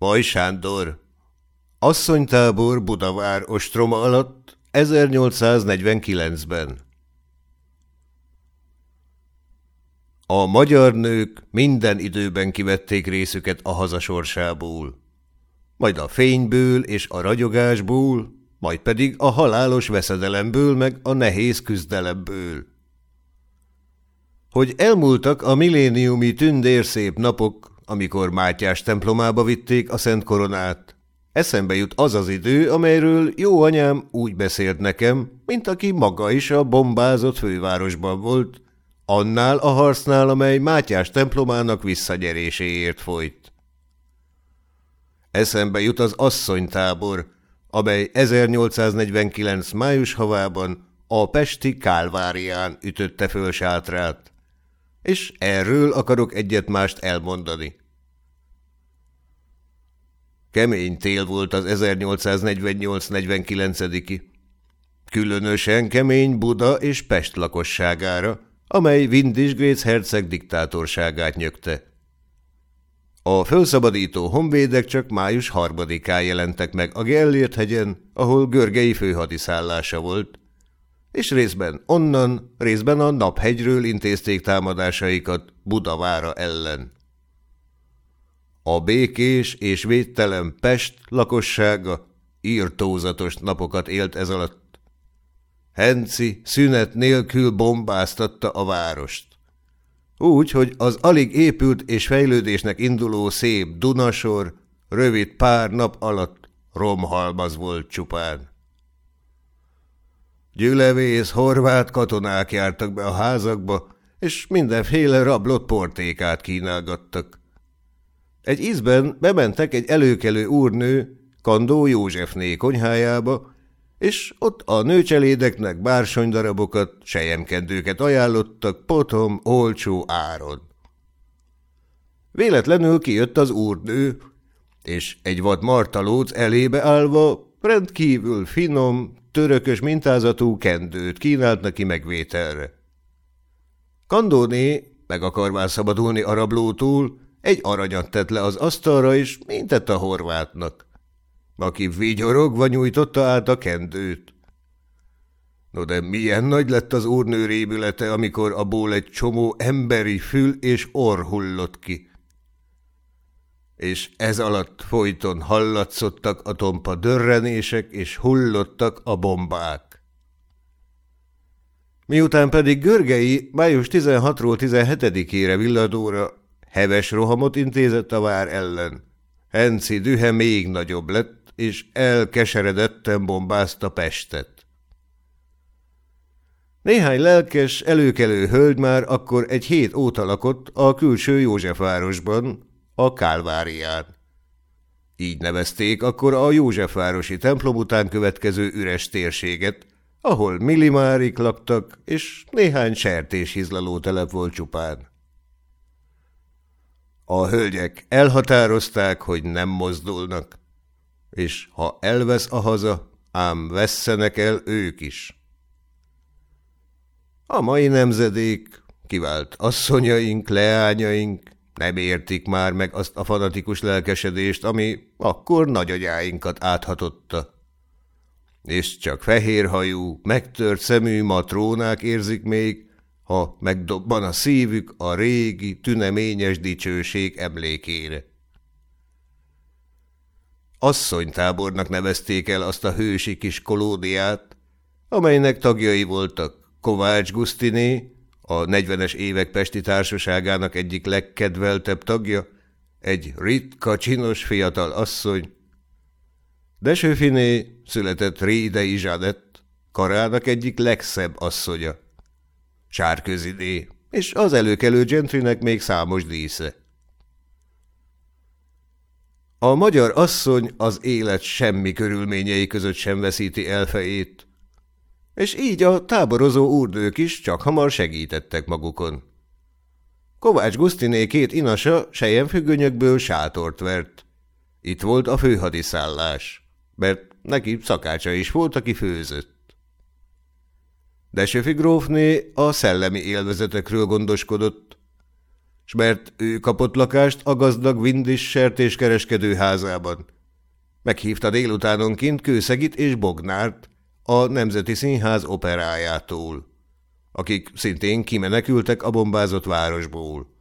Vaj Sándor. Asszonytábor Budavár ostroma alatt 1849-ben. A magyar nők minden időben kivették részüket a hazasorsából, majd a fényből és a ragyogásból, majd pedig a halálos veszedelemből meg a nehéz küzdelemből. Hogy elmúltak a milléniumi tündérszép napok, amikor Mátyás templomába vitték a Szent Koronát, eszembe jut az az idő, amelyről jó anyám úgy beszélt nekem, mint aki maga is a bombázott fővárosban volt, annál a harcnál, amely Mátyás templomának visszagyeréséért folyt. Eszembe jut az asszonytábor, amely 1849. május havában a pesti Kálvárián ütötte föl sátrát, és erről akarok egyet-mást elmondani. Kemény tél volt az 1848-49 Különösen kemény Buda és Pest lakosságára, amely Windisgrész herceg diktátorságát nyögte. A felszabadító honvédek csak május harmadikán jelentek meg a Gellért hegyen, ahol Görgei főhadiszállása volt, és részben onnan, részben a Naphegyről intézték támadásaikat Budavára ellen. A békés és védtelen Pest lakossága írtózatos napokat élt ez alatt. Henci szünet nélkül bombáztatta a várost. Úgy, hogy az alig épült és fejlődésnek induló szép Dunasor rövid pár nap alatt romhalmaz volt csupán. Gyülevész horvát katonák jártak be a házakba, és mindenféle rablott portékát kínálgattak. Egy ízben bementek egy előkelő úrnő, Kandó Józsefné konyhájába, és ott a nőcselédeknek bársonydarabokat, sejemkendőket ajánlottak potom, olcsó áron. Véletlenül kijött az úrnő, és egy vad martalóc elébe állva rendkívül finom, törökös mintázatú kendőt kínált neki megvételre. Kandóné, meg akarván szabadulni a rablótól, egy aranyat tett le az asztalra, és mintett a horvátnak aki vigyorogva nyújtotta át a kendőt. No de milyen nagy lett az úrnő rébülete, amikor abból egy csomó emberi fül és orr hullott ki. És ez alatt folyton hallatszottak a tompa dörrenések, és hullottak a bombák. Miután pedig Görgei május 16-ról 17-ére villadóra heves rohamot intézett a vár ellen, Henci dühe még nagyobb lett, és elkeseredetten bombázta Pestet. Néhány lelkes, előkelő hölgy már akkor egy hét óta lakott a külső Józsefvárosban, a Kálvárián. Így nevezték akkor a Józsefvárosi templom után következő üres térséget, ahol millimárik laktak, és néhány sertéshizlaló telep volt csupán. A hölgyek elhatározták, hogy nem mozdulnak és ha elvesz a haza, ám vesszenek el ők is. A mai nemzedék, kivált asszonyaink, leányaink nem értik már meg azt a fanatikus lelkesedést, ami akkor nagyagyáinkat áthatotta. És csak fehérhajú, megtört szemű matrónák érzik még, ha megdobban a szívük a régi, tüneményes dicsőség emlékére. Asszonytábornak nevezték el azt a hősi kis kolódiát, amelynek tagjai voltak Kovács Gusztiné, a 40-es évek Pesti Társaságának egyik legkedveltebb tagja, egy ritka, csinos fiatal asszony, Desőfiné született Rédei Zsadett, karának egyik legszebb asszonya, Sárköziné, és az előkelő gentrinek még számos dísze. A magyar asszony az élet semmi körülményei között sem veszíti el fejét, és így a táborozó úrdők is csak hamar segítettek magukon. Kovács Gusztiné két inasa sejemfüggönyökből sátort vert. Itt volt a főhadiszállás, mert neki szakácsa is volt, aki főzött. De Söfi grófné a szellemi élvezetekről gondoskodott, s mert ő kapott lakást a gazdag Vindis sertéskereskedő házában. Meghívta délutánonként Kőszegit és Bognárt a Nemzeti Színház operájától, akik szintén kimenekültek a bombázott városból.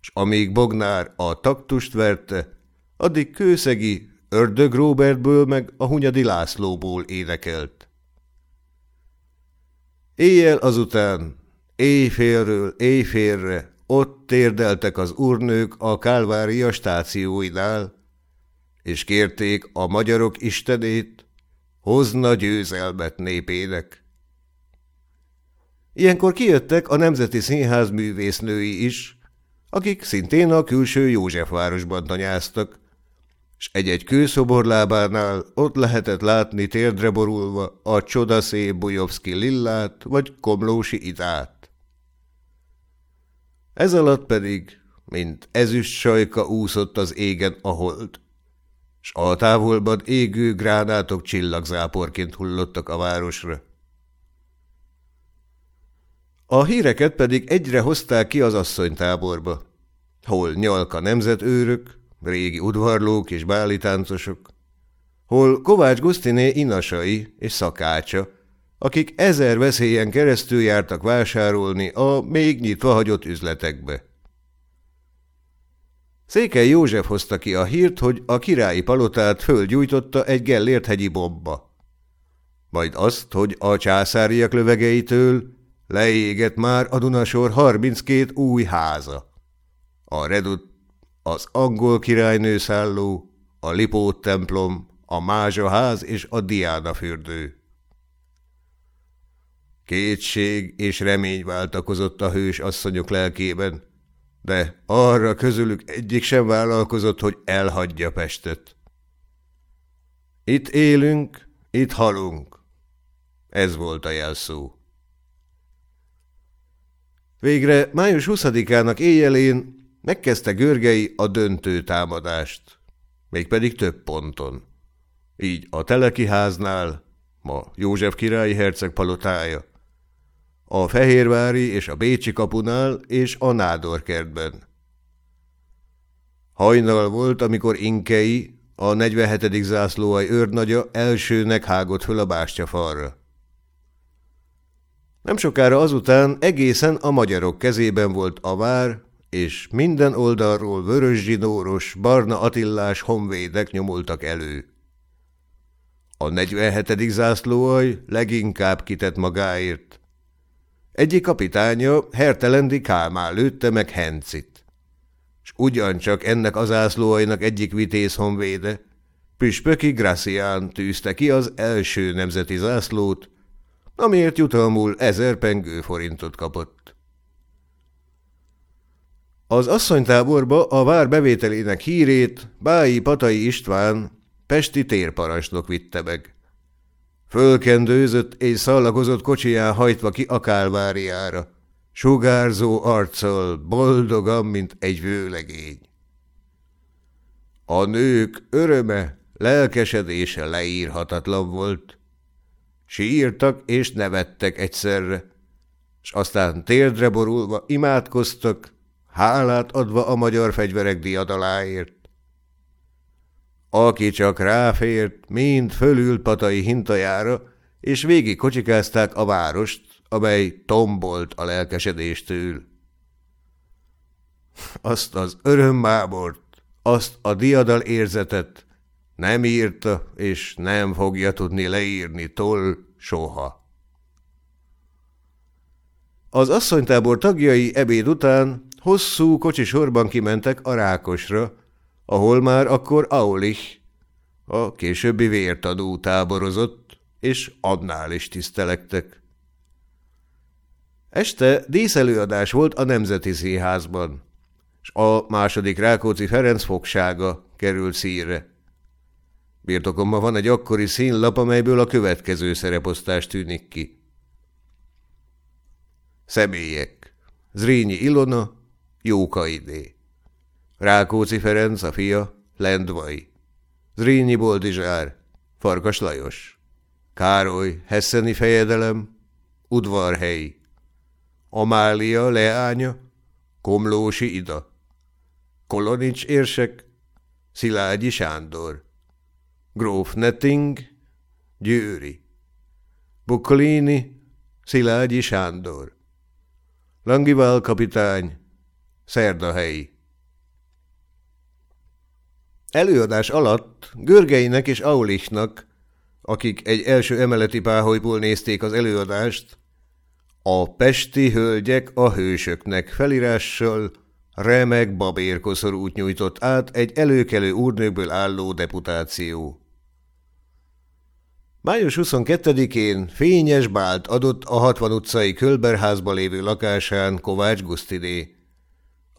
S amíg Bognár a taktust verte, addig Kőszegi Ördög Robertből meg a Hunyadi Lászlóból énekelt. Éjjel azután, éjfélről éjfélre ott térdeltek az urnők a Kálvária stációidál, és kérték a magyarok istenét, hozna győzelmet népének. Ilyenkor kijöttek a Nemzeti Színház művésznői is, akik szintén a külső Józsefvárosban tanyáztak, és egy-egy kőszoborlábánál ott lehetett látni térdre borulva a csodaszép Bujovszki lillát vagy komlósi idát. Ez alatt pedig, mint ezüst sajka úszott az égen a hold, s a távolban égő gránátok csillagzáporként hullottak a városra. A híreket pedig egyre hozták ki az asszonytáborba, hol nyalka nemzetőrök, régi udvarlók és bálitáncosok, hol Kovács Gusztiné inasai és szakácsa, akik ezer veszélyen keresztül jártak vásárolni a még nyitva hagyott üzletekbe. Székely József hozta ki a hírt, hogy a királyi palotát földgyújtotta egy Gellért hegyi bomba. Majd azt, hogy a császáriak lövegeitől leégett már a Dunasor 32 új háza. A Redut az angol királynő szálló, a Lipót templom, a Mázsaház és a Diána fürdő. Kétség és remény váltakozott a hős asszonyok lelkében, de arra közülük egyik sem vállalkozott, hogy elhagyja Pestet. Itt élünk, itt halunk. Ez volt a jelszó. Végre május 20-ának éjjelén Megkezdte Görgei a döntő támadást, mégpedig több ponton. Így a Teleki háznál, ma József királyi herceg palotája, a Fehérvári és a Bécsi kapunál és a Nádorkertben. Hajnal volt, amikor Inkei, a 47. zászlóai őrnagya elsőnek hágott föl a bástyafalra. Nem sokára azután egészen a magyarok kezében volt a vár, és minden oldalról vörös zsinóros, barna Attillás honvédek nyomultak elő. A 47. zászlóaj leginkább kitett magáért. Egyik kapitánya Hertelendi Kálmán lőtte meg Hencit. S ugyancsak ennek az zászlóajnak egyik vitéz honvéde, Püspöki Gracián tűzte ki az első nemzeti zászlót, amiért jutalmul ezer pengő forintot kapott. Az asszonytáborba a vár bevételének hírét Bályi Patai István, pesti térparancsnok vitte meg. Fölkendőzött és szallagozott kocsiján hajtva ki a kálváriára, sugárzó arccal, boldogan, mint egy vőlegény. A nők öröme, lelkesedése leírhatatlan volt. Sírtak és nevettek egyszerre, s aztán térdre borulva imádkoztak, hálát adva a magyar fegyverek diadaláért. Aki csak ráfért, mind fölült Patai hintajára, és végig kocsikázták a várost, amely tombolt a lelkesedéstől. Azt az örömmábort, azt a diadal érzetet nem írta, és nem fogja tudni leírni toll soha. Az asszonytábor tagjai ebéd után hosszú kocsisorban kimentek a Rákosra, ahol már akkor Aulich, a későbbi vértadó táborozott, és annál is tisztelektek. Este díszelőadás volt a Nemzeti Színházban, és a második Rákóczi Ferenc fogsága került szíre. Birtokomban van egy akkori színlap, amelyből a következő szereposztás tűnik ki. Személyek Zrínyi Ilona, Jóka idé. Rákóczi Ferenc a fia, Lendvai. Zrínyi Boldizsár, Farkas Lajos. Károly, Hesseni fejedelem, Udvarhelyi. Amália, leánya, Komlósi Ida, Kolonics érsek, Szilágyi Sándor, Gróf Netting, Győri, Bukkolini, Szilágyi Sándor, Langivál kapitány, Szerdahelyi. Előadás alatt Görgeinek és Aulichnak, akik egy első emeleti páholyból nézték az előadást, a Pesti Hölgyek a Hősöknek felirással remek babérkoszorút nyújtott át egy előkelő úrnőkből álló deputáció. Május 22-én fényes bált adott a 60 utcai Kölberházba lévő lakásán Kovács Gusztidé,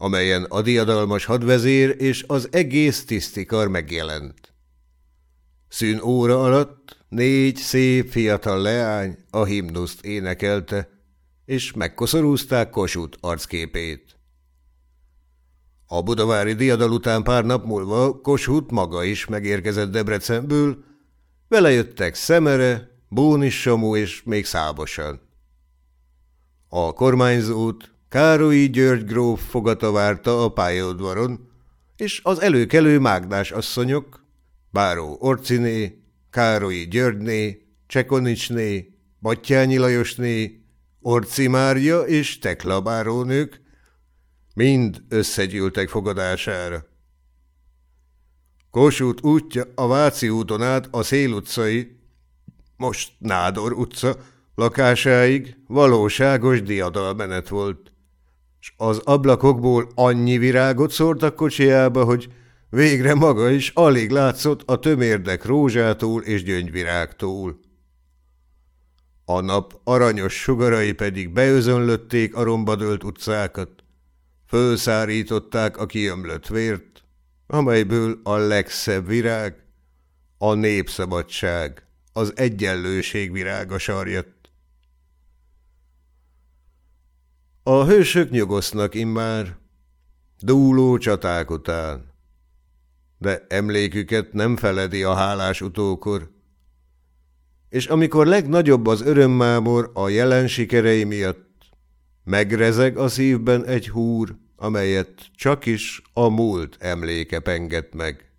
amelyen a diadalmas hadvezér és az egész tisztikar megjelent. Szűn óra alatt négy szép fiatal leány a himnuszt énekelte, és megkoszorúzták Kossuth arcképét. A budavári diadal után pár nap múlva Kossuth maga is megérkezett Debrecenből, vele jöttek Szemere, Bónis Samu és még Szábosan. A kormányzót Károlyi György gróf fogata várta a pályaudvaron, és az előkelő mágnás asszonyok, Báró Orciné, Károlyi Györgyné, Csekonicsné, Battyányi Lajosné, Orci Mária és Tekla bárónők mind összegyűltek fogadására. Kossuth útja a Váci úton át a Szél utcai, most Nádor utca, lakásáig valóságos diadalmenet volt, s az ablakokból annyi virágot szórtak kocsiába, hogy végre maga is alig látszott a tömérdek rózsától és gyöngyvirágtól. A nap aranyos sugarai pedig beözönlötték a rombadölt utcákat, fölszárították a kiömlött vért, amelyből a legszebb virág, a népszabadság, az egyenlőség virága sarjött. A hősök nyugosznak immár, dúló csaták után, de emléküket nem feledi a hálás utókor, és amikor legnagyobb az örömmámor a jelen sikerei miatt, megrezeg a szívben egy húr, amelyet csak is a múlt emléke penget meg.